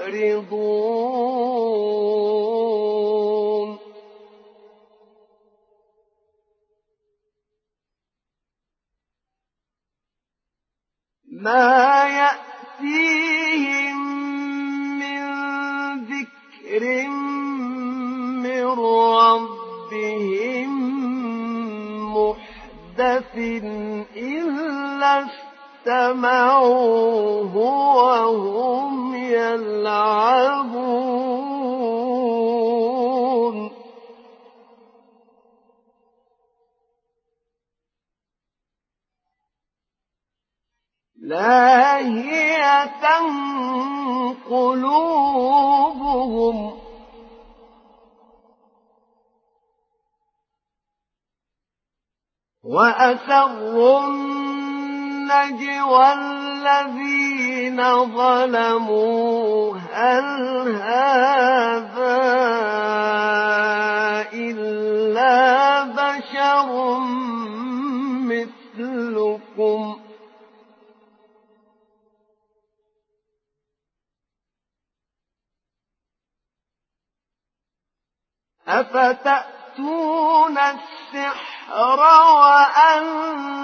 معرضون ما يأتيهم من ذكر من ربهم محدث إلا استمعوه وهم يلعبون. لاهية قلوبهم. وأسروا النجوى الذين ظلموا هل هذا إلا بشر مثلكم؟ أفتأتون السحر وأنتم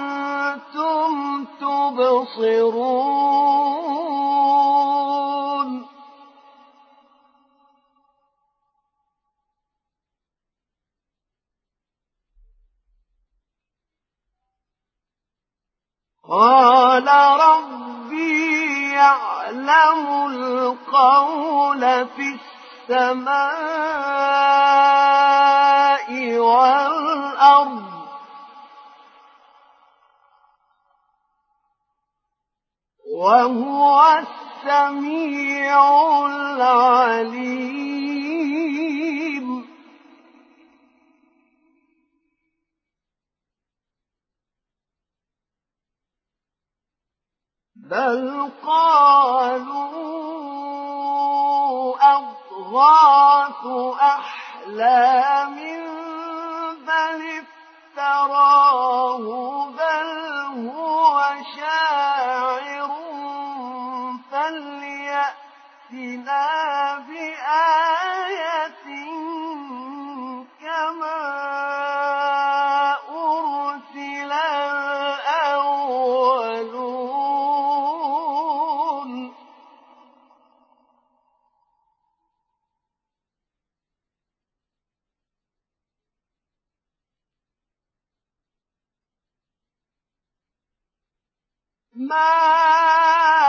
تبصرون. قال ربي يعلم القول في السماء والأرض. وهو السميع العليم. بل قالوا أضغاث أحلام بل افتراه بل هو شاعر فليأتنا بآية كما أرسل الأولون ما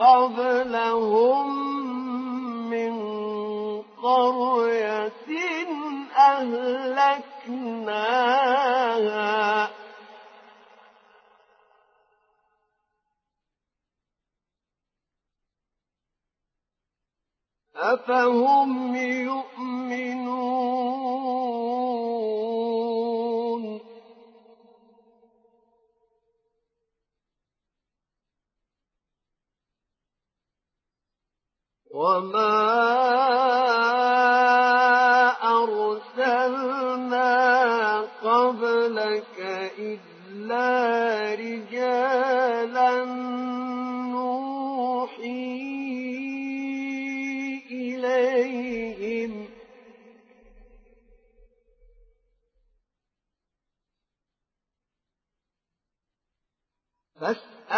قبلهم من قرية أهلكناها. أفهم يؤمنون وما أرسلنا قبلك إلا رجالا نوحي إليهم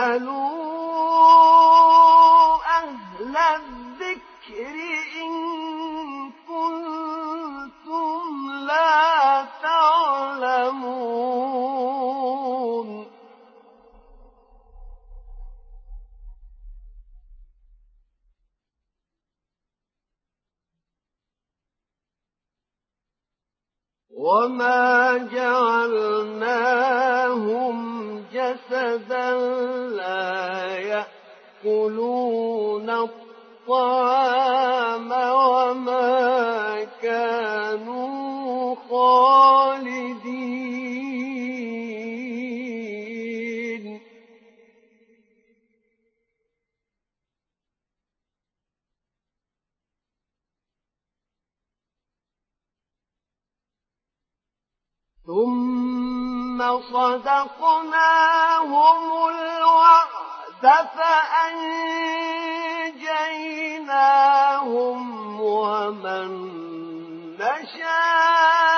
فاسألوا أهل وما جعلناهم جسدا لا يأكلون الطعام وما كانوا خالدين. ثم صدقناهم الوعد. فأنجيناهم ومن نشاء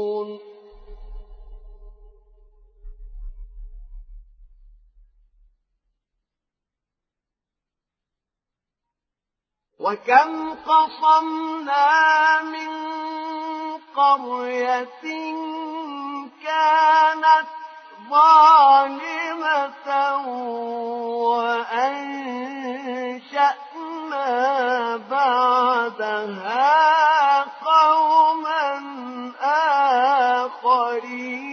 وكم قصمنا من قرية كانت ظالمة وأنشأنا بعدها قوما آخرين.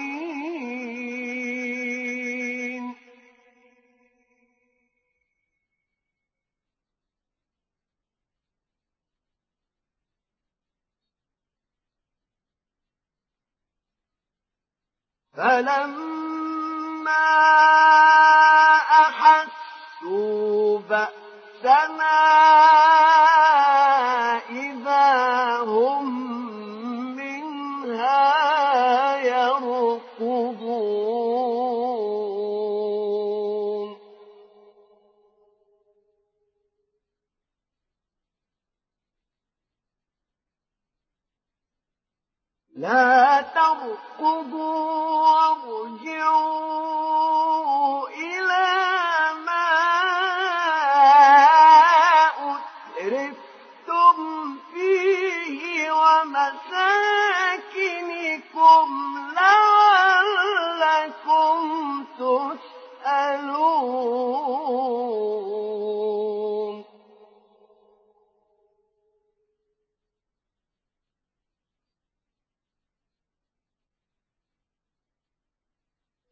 فلما أحسوا بأسنا إذا هم منها لا تركضوا وارجعوا إلى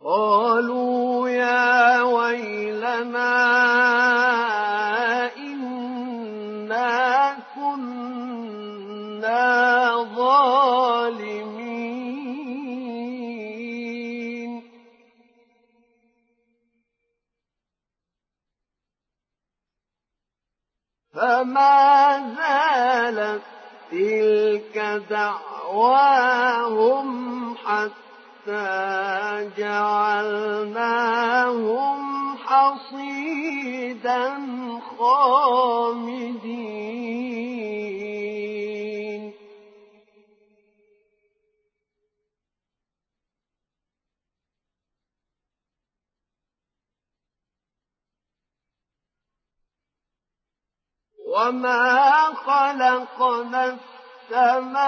قالوا يا ويلنا إنا كنا ظالمين. فما زالت تلك دعواهم حتى جعلناهم حصيدا خامدين. وما خلقنا السماء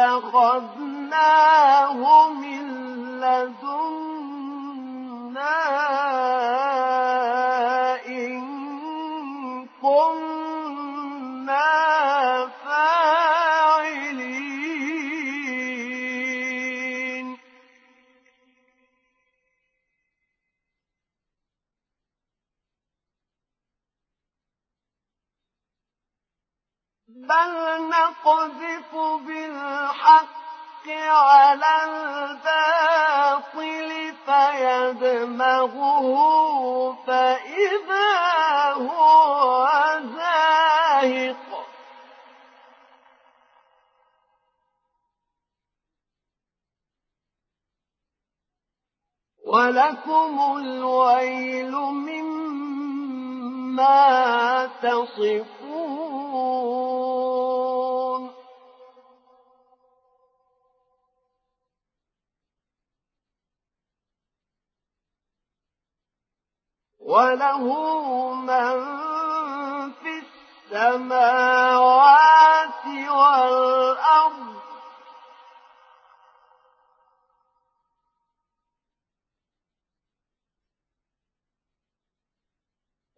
لاتخذناه من لدنا على الباطل فيدمغه فإذا هو زاهق. ولكم الويل مما تصفون. وله من في السماوات والأرض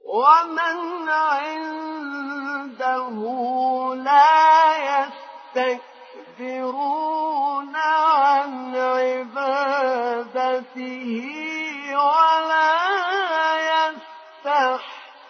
ومن عنده لا يستكبرون عن عبادته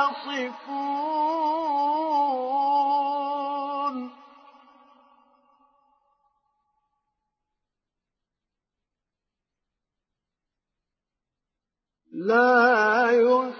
يصفون. لا يسأل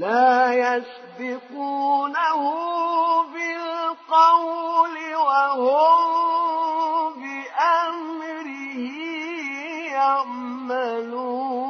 لا يسبقونه بالقول وهم بأمره يعملون.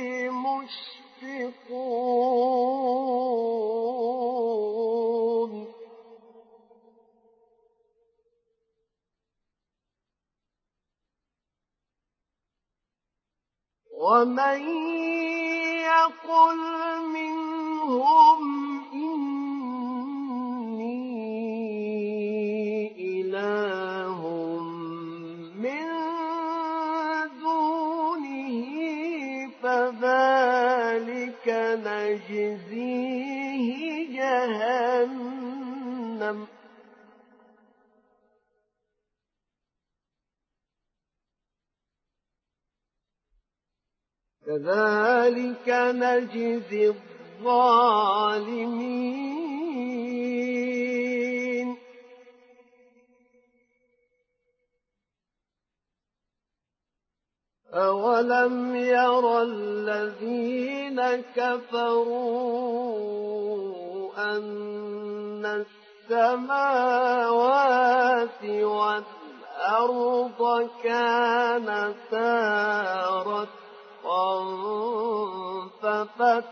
مشفقون. ومن يقل منهم إني نجزيه جهنم. كذلك نجزي الظالمين. أولم ير الذين كفروا أن السماوات والأرض كانتا رتقا ففتقناهما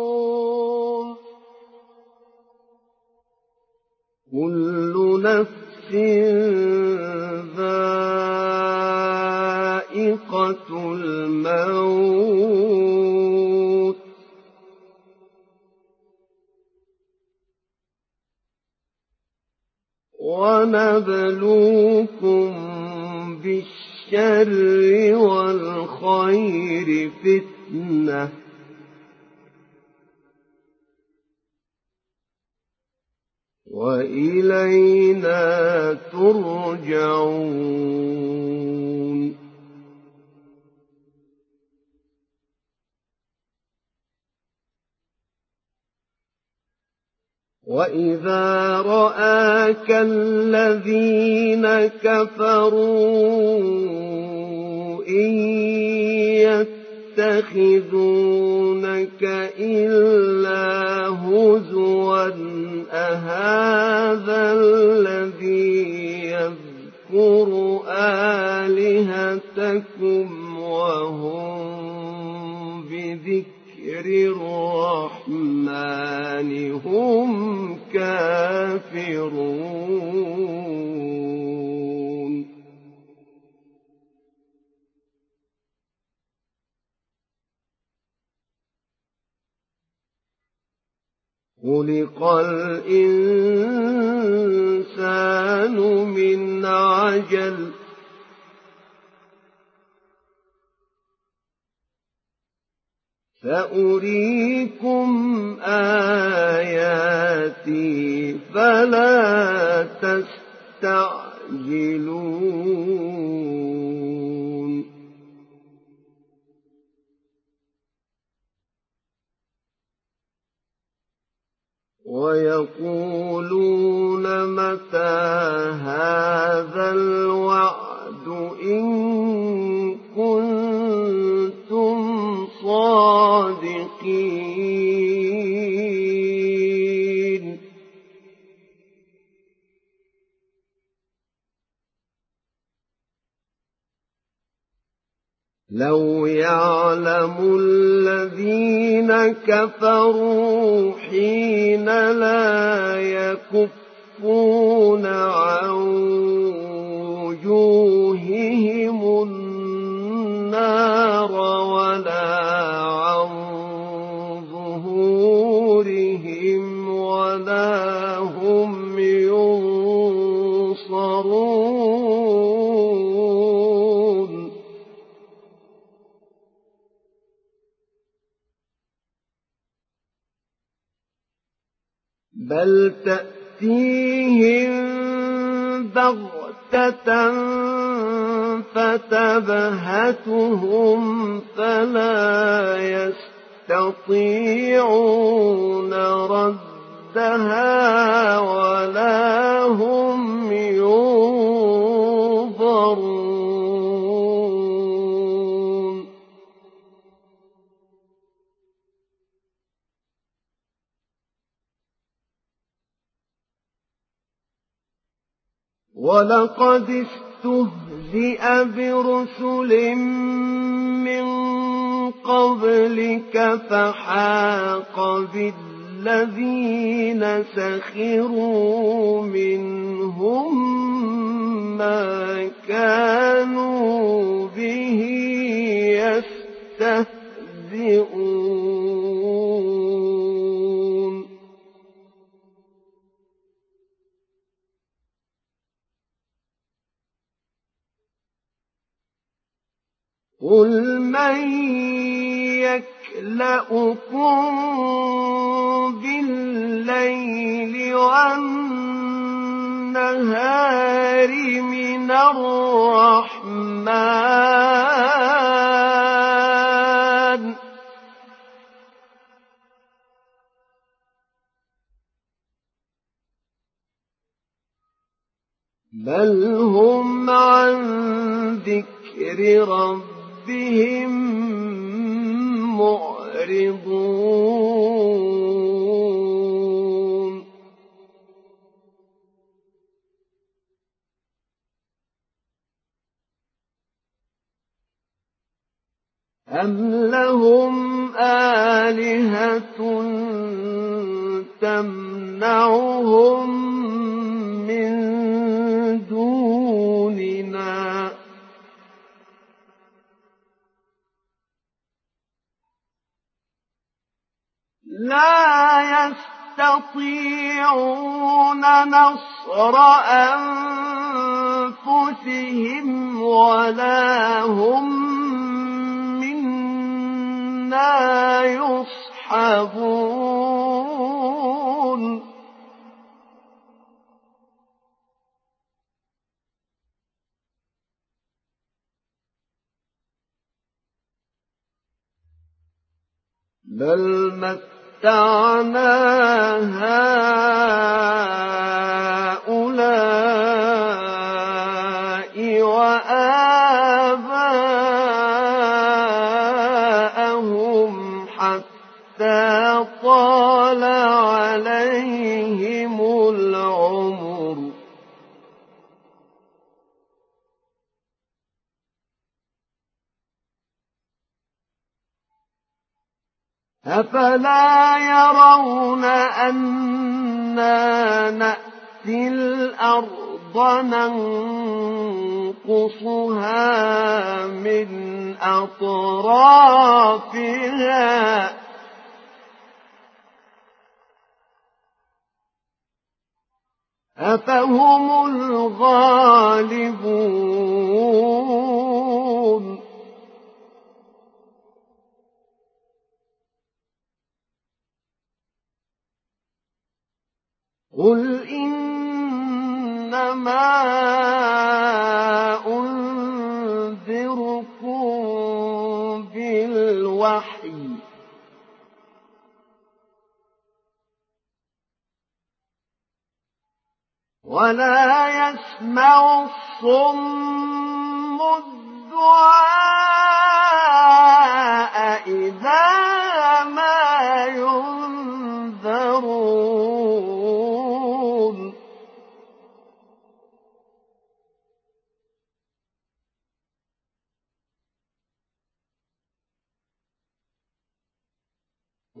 كل نفس ذائقة الموت. ونبلوكم بالشر والخير فتنة. وإلينا ترجعون. وإذا رآك الذين كفروا إن يتخذونك إلا هزوا أهذا الذي يذكر آلهتكم وهم بذكر الإنسان من عجل. سأريكم ردها ولا هم ينظرون ولقد استهزئ برسل من قبلك فحاق بالذين سخروا منهم ما كانوا به يستهزئون. قل من يكلأكم بالليل والنهار من الرحمن. بل هم عن ذكر ربهم معرضون أم لهم آلهة تمنعهم لا يستطيعون نصر أنفسهم ولا هم منا يصحبون. بل مت متعنا هؤلاء وآباءهم أفلا يرون أنا نأتي الأرض ننقصها من أطرافها. أفهم الغالبون قل إنما أنذركم بالوحي ولا يسمع الصم الدعاء إذا ما ينذرون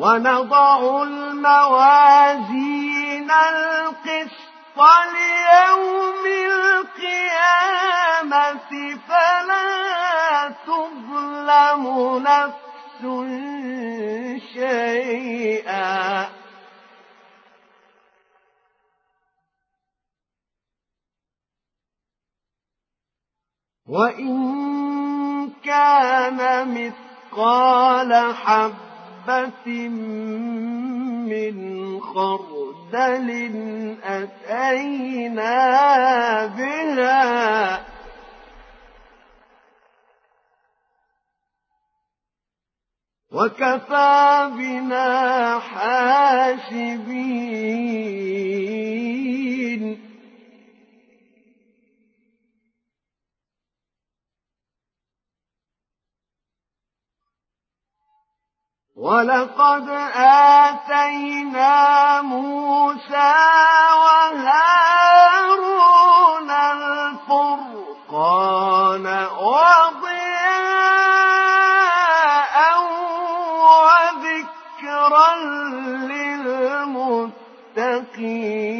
ونضع الموازين القسط ليوم القيامة فلا تظلم نفس شيئا. وإن كان مثقال حب حبة من خردل أتينا بها. وكفى بنا حاسبين ولقد آتينا موسى وهارون الفرقان وضياء وذكرا للمتقين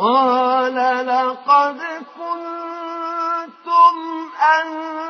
قال لقد كنتم أنتم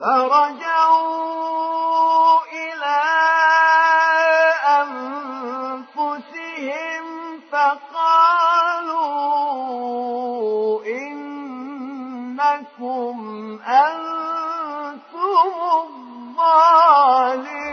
فرجعوا إلى أنفسهم فقالوا إنكم أنتم الظالمون.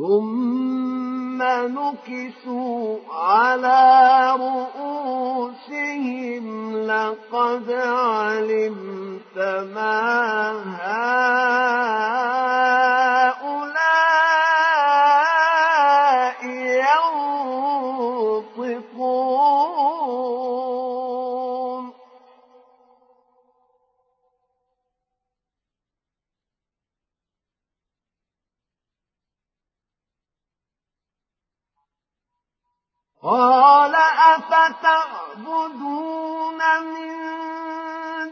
ثم نكسوا على رؤوسهم لقد علمت ما هؤلاء قال أفتعبدون من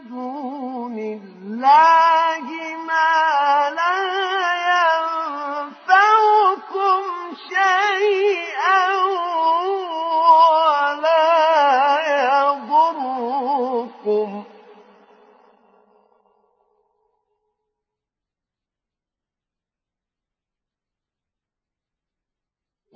دون الله ما لا ينفعكم شيئا؟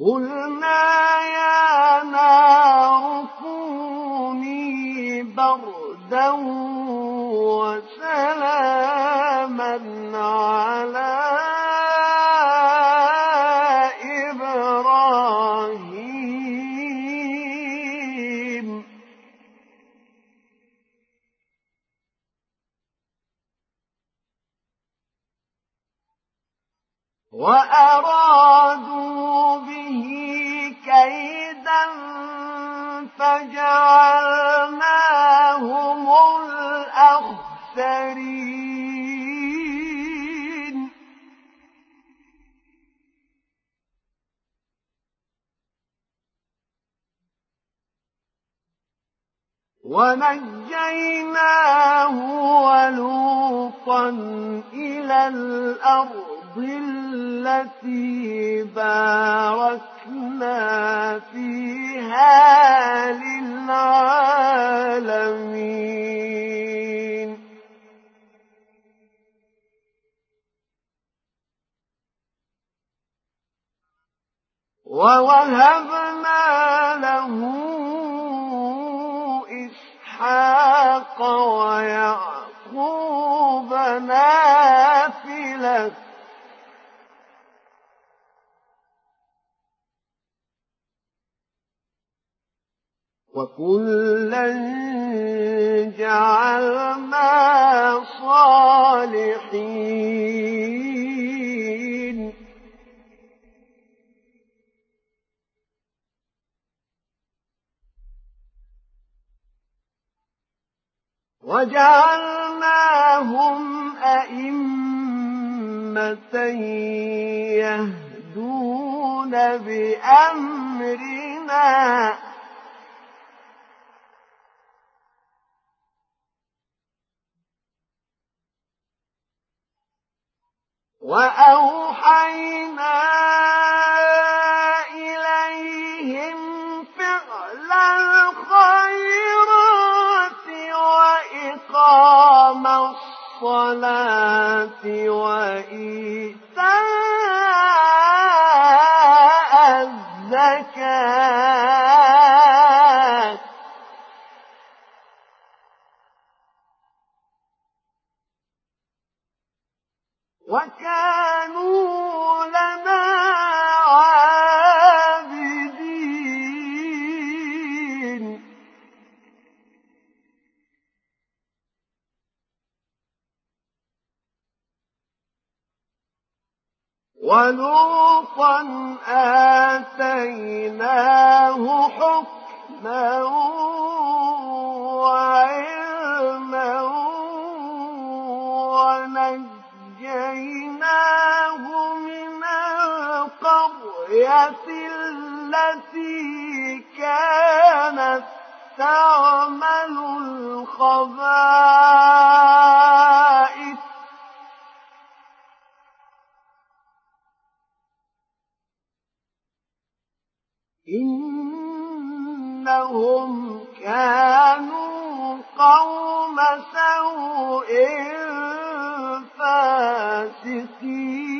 قلنا يا نار كوني بردا وسلاما على وأرادوا به كيدا فجعلناهم الأخسرين ونجيناه ولوطا إلى الأرض التي باركنا فيها بأمرنا. القرية التي كانت تعمل الخبائث. إنهم كانوا قوم سوء فاسقين.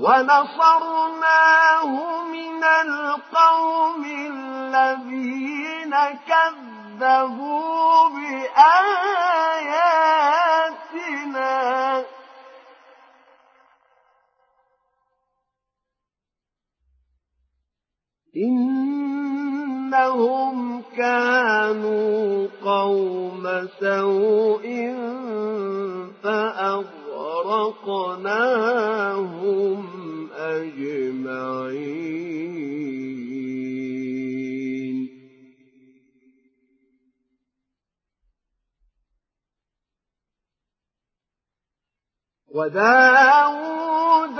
ونصرناه من القوم الذين كذبوا بآياتنا. إنهم كانوا قوم سوء فأغلقوا فأغرقناهم أجمعين. وداود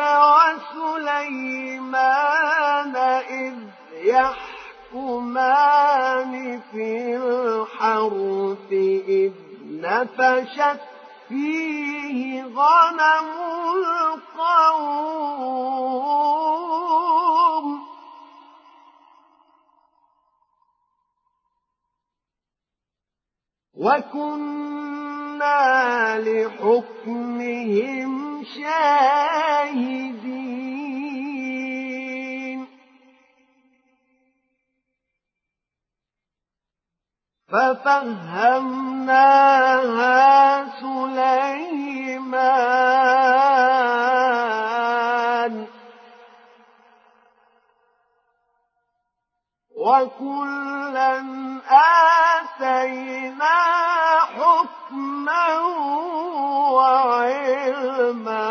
وسليمان إذ يحكمان في الحرث إذ نفشت فيه غنم القوم. وكنا لحكمهم شاهدين. ففهمناها سليمان. وكلا آتينا حكما وعلما.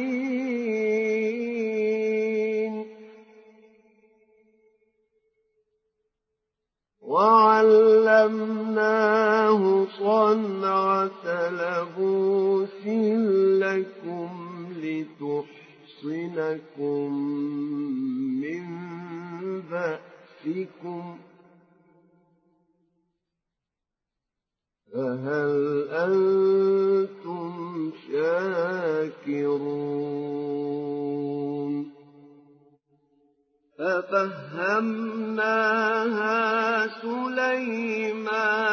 وعلمناه صنعة لبوس لكم لتحصنكم من بأسكم فهل أنتم شاكرون؟ ففهمناها سليمان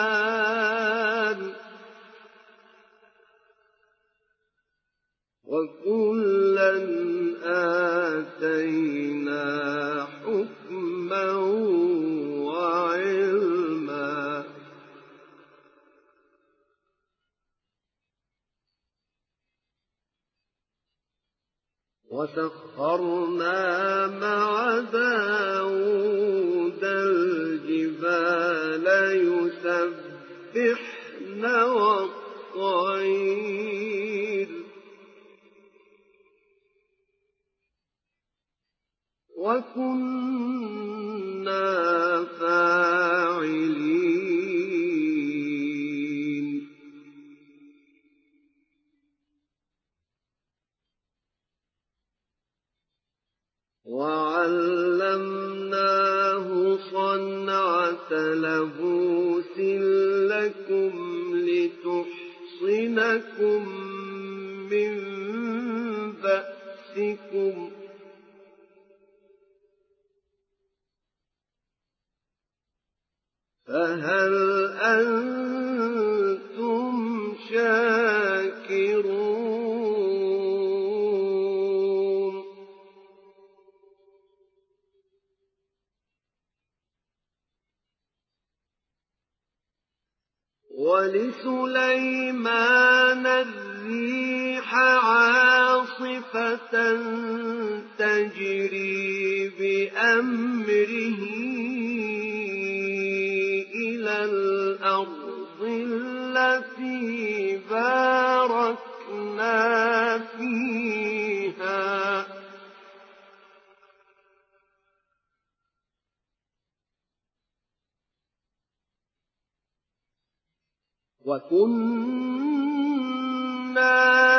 وكنا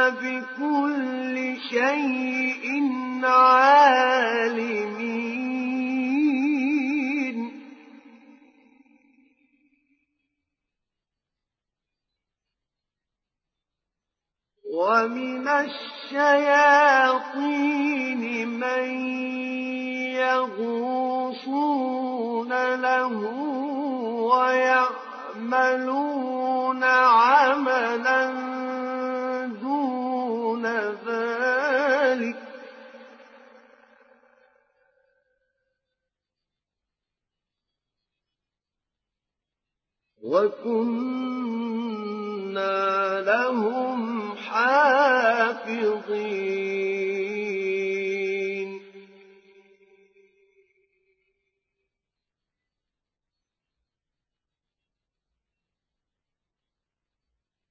بكل شيء عالمين. ومن الشياطين من يغوصون له ويعملون وكنا لهم حافظين.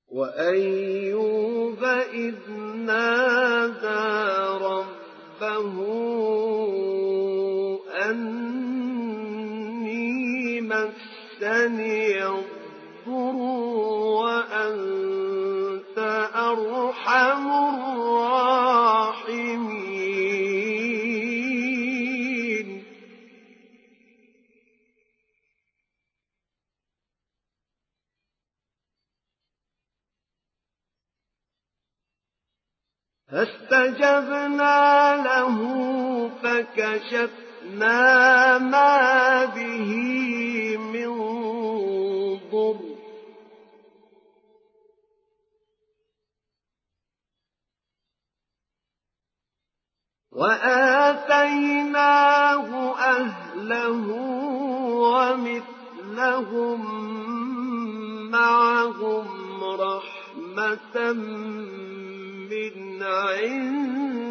وأيوب إذ نادى أرحم الراحمين. فاستجبنا له فكشفنا ما به وآتيناه أهله ومثلهم معهم رحمة من عندنا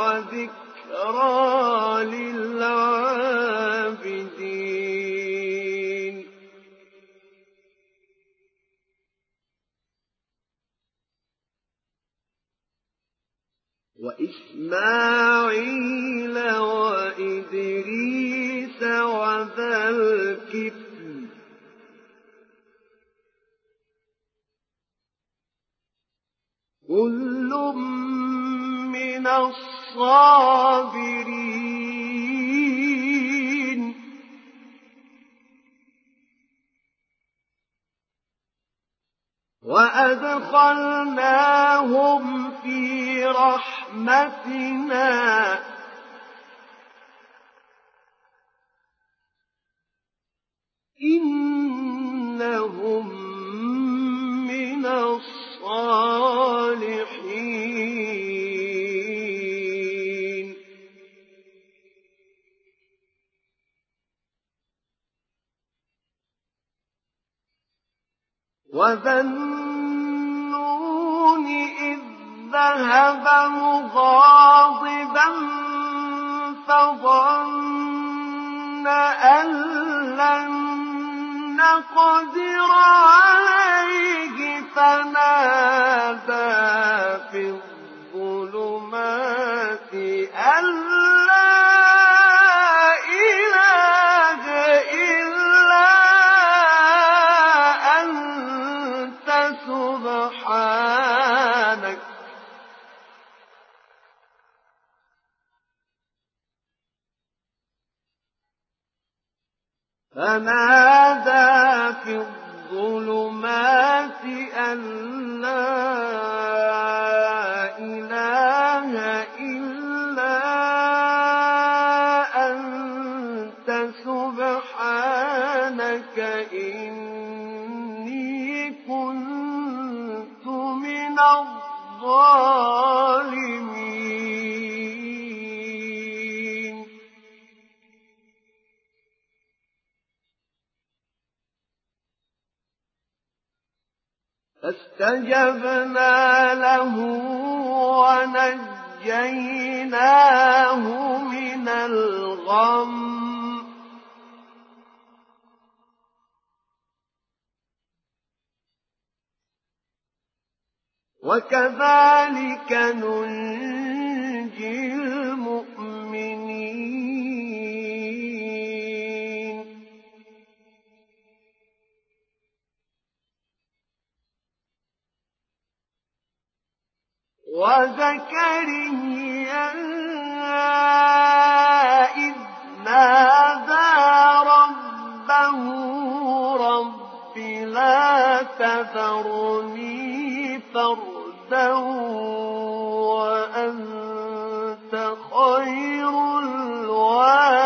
وذكرى الظالمين. فاستجبنا له ونجيناه من الغم. وكذلك ننجي المؤمنين. وزكريا إذ نادى ربه رب لا تذرني فردا وأنت خير الوارثين.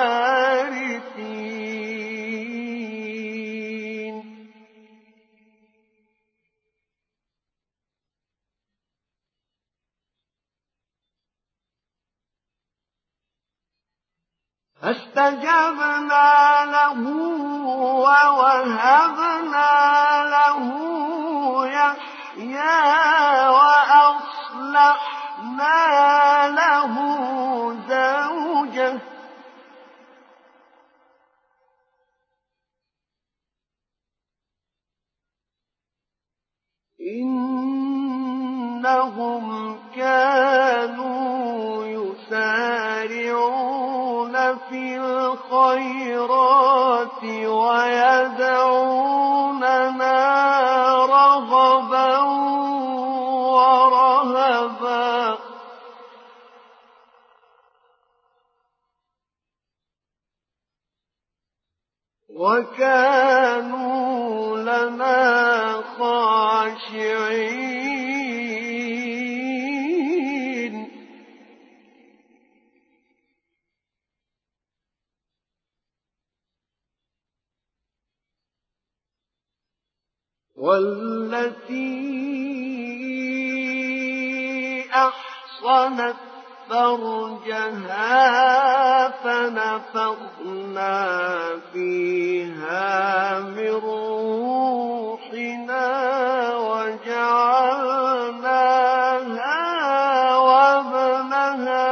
فاستجبنا له ووهبنا له يحيى وأصلحنا له زوجه. إنهم كانوا يسارعون في الخيرات ويدعوننا رغبا ورهبا. وكانوا لنا خاشعين والتي أحصنت فرجها فنفخنا فيها من روحنا وجعلناها وابنها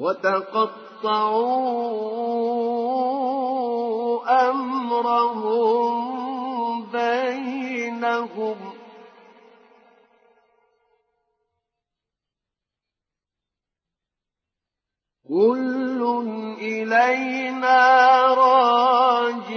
وتقطعوا أمرهم بينهم. كل إلينا راجعون.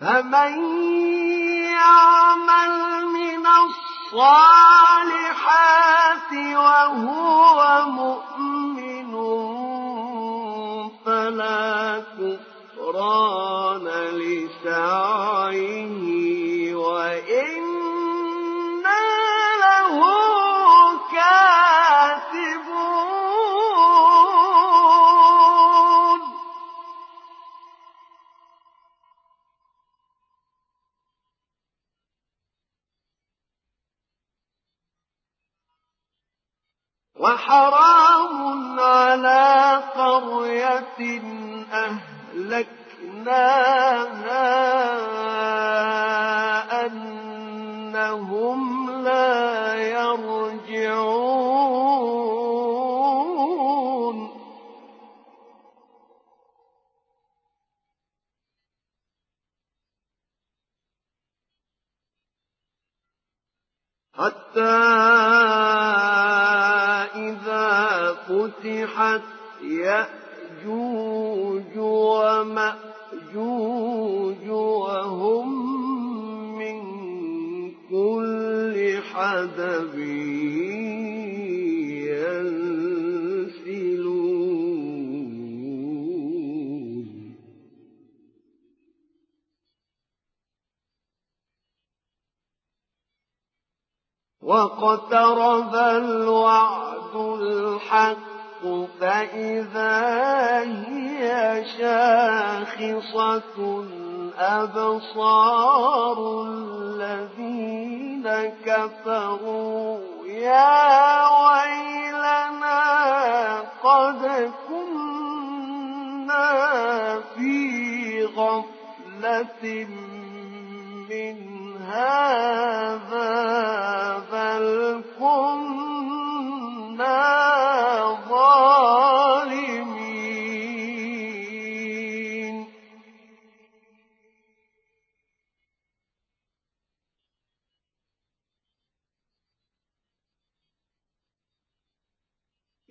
فمن يعمل من الصالحات وهو مؤمن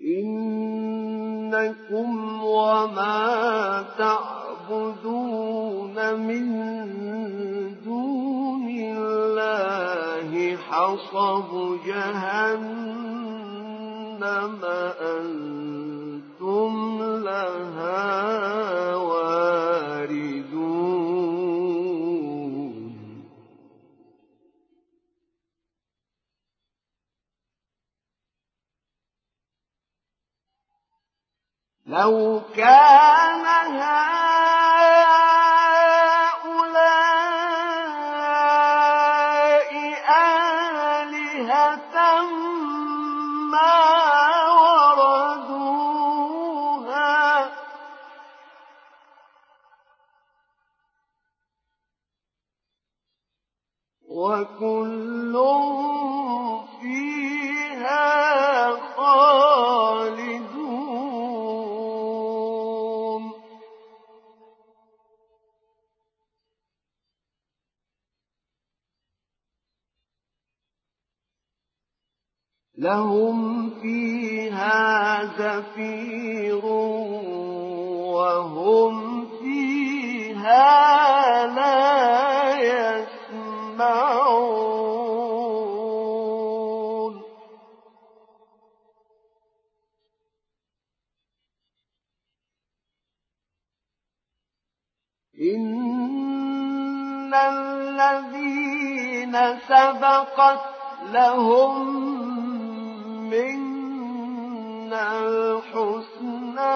إنكم وما تعبدون من دون الله حصب جهنم أنتم لها لو كان هؤلاء لهم فيها زفير وهم فيها لا يسمعون. إن الذين سبقت لهم منا الحسنى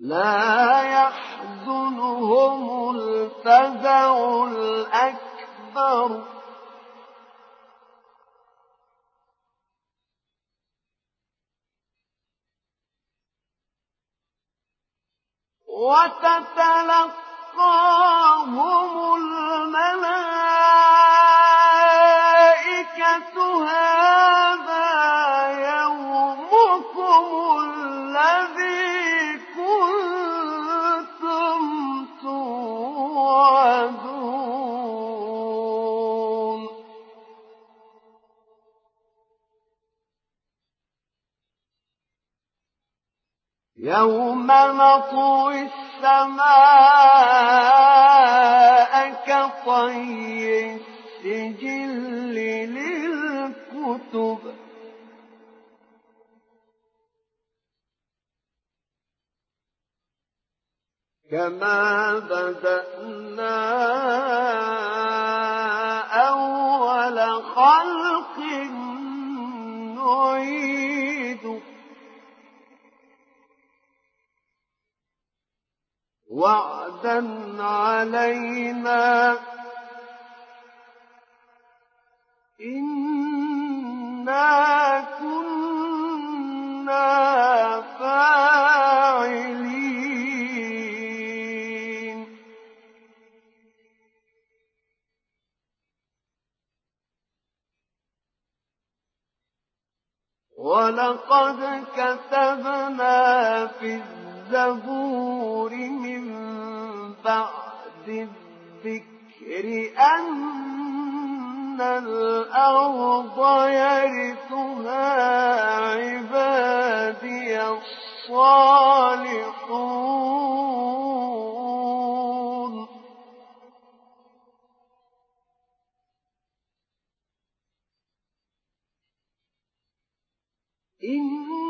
لا يحزنهم الفزع الأكبر. وتتلقاهم الملائكة هذا يوم نطوي السماء كطي السجل للكتب. كما بدأنا أول خلق نعيده. وعدا علينا. إنا كنا فاعلين. ولقد كتبنا في من بعد الذكر أن الأرض يرثها عبادي الصالحون. إن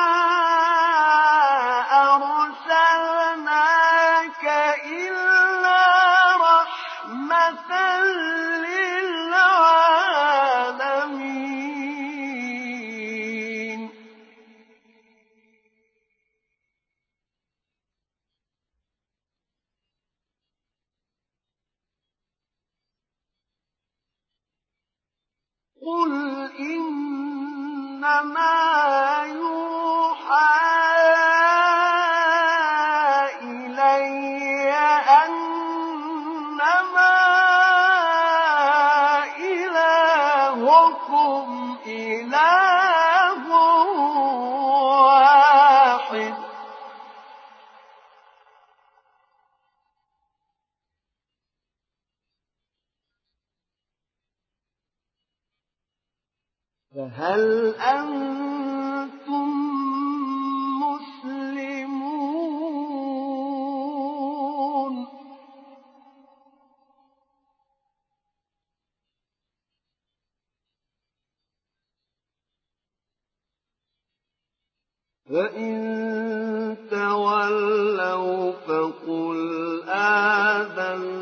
فإن تولوا فقل آذنتكم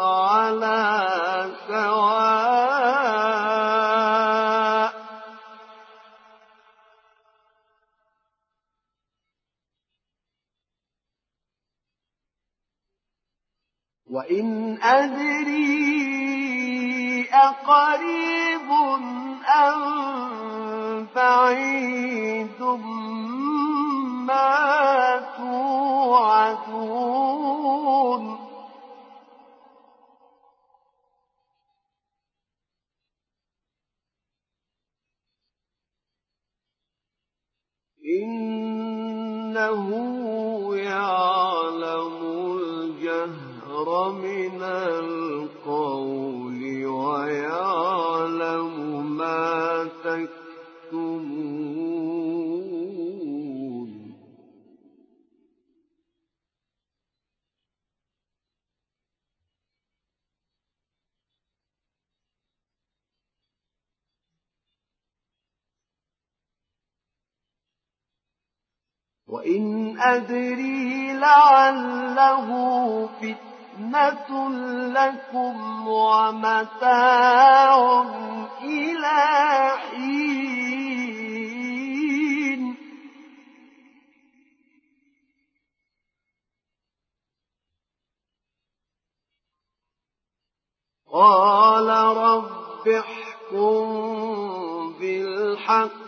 على وإن أدري أقريب أم بعيد ما توعدون. إنه يعلم الجهر من القول ويعلم وإن أدري لعله فتنة لكم ومتاع إلى حين قال رب احكم بالحق